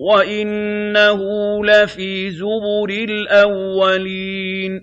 وَإِنَّهُ لَفِي زُبُرِ الْأَوَّلِينَ